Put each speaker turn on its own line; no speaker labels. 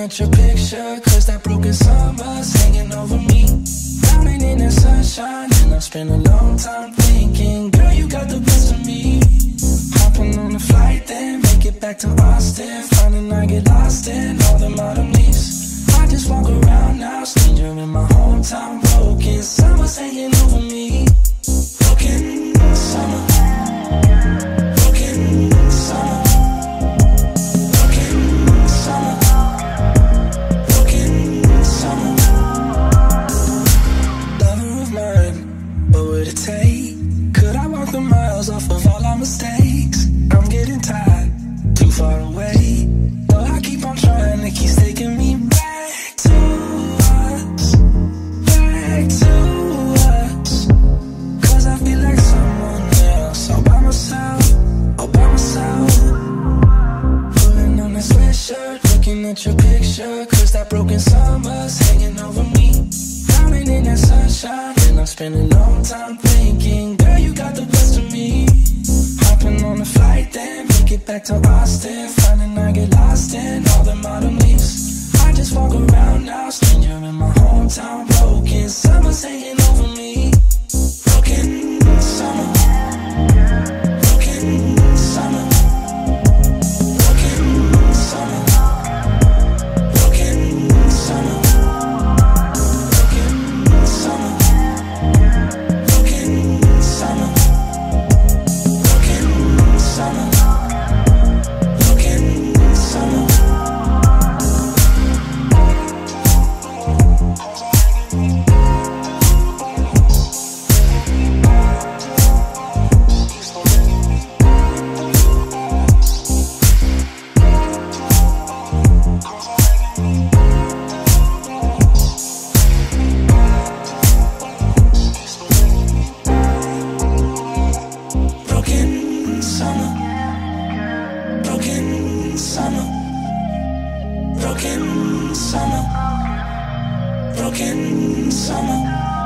at your picture, cause that broken summer's hanging over me. Drowning in the sunshine, and I've spent a long time thinking, girl, you got the best of me. Hopping on a flight, then make it back to Austin. Finding I get lost in all the modern leaves. I just walk around now, stranger in my hometown, broken summer's hanging over me. The miles off of all our mistakes. I'm getting tired, too far away. Though I keep on trying, it keeps taking me back to us, back to us. Cause I feel like someone else, all by myself, all by myself. Pulling on that sweatshirt, looking at your picture. Cause that broken summer's hanging over me. Drowning in that sunshine, and I'm spending no time thinking, back to Austin. Finding I get lost in all the modern leaves. I just walk around now, stranger in my hometown, broken. Summer's hanging summer, broken summer, broken summer.